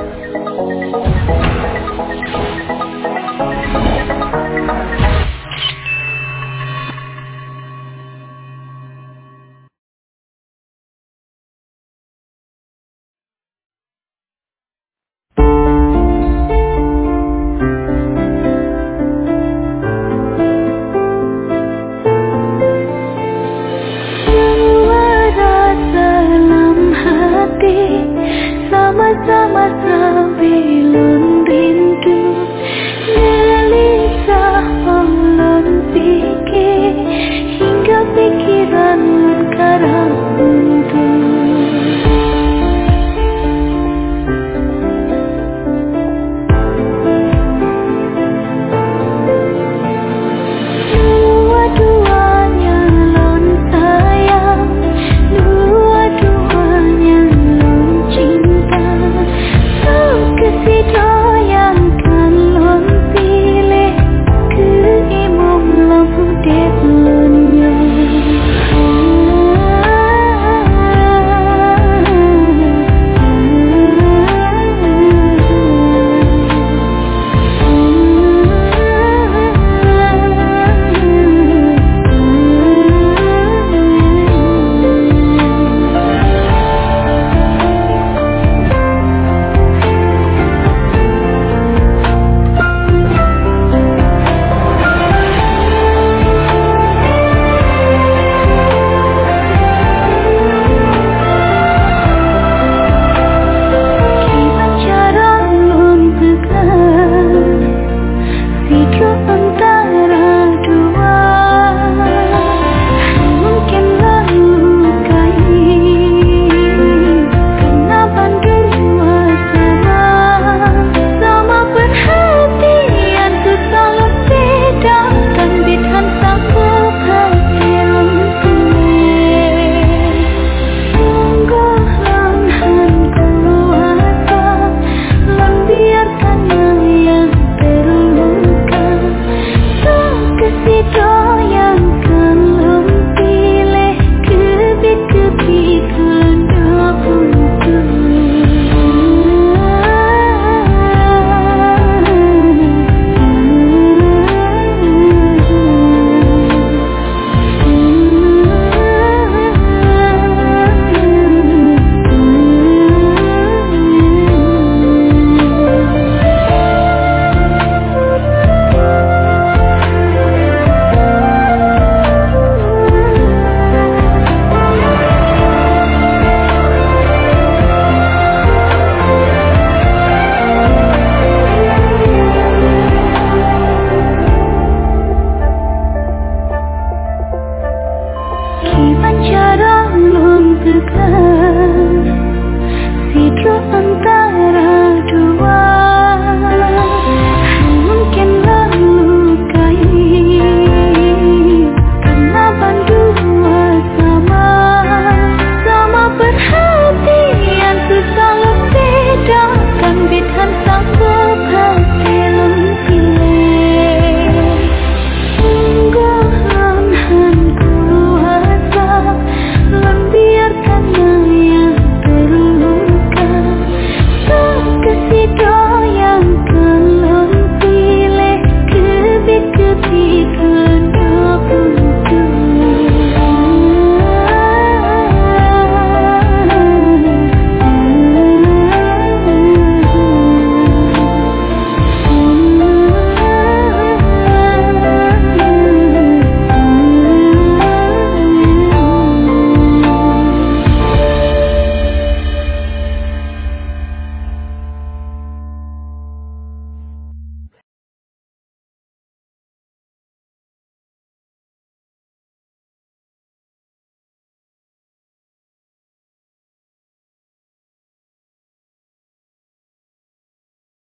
お be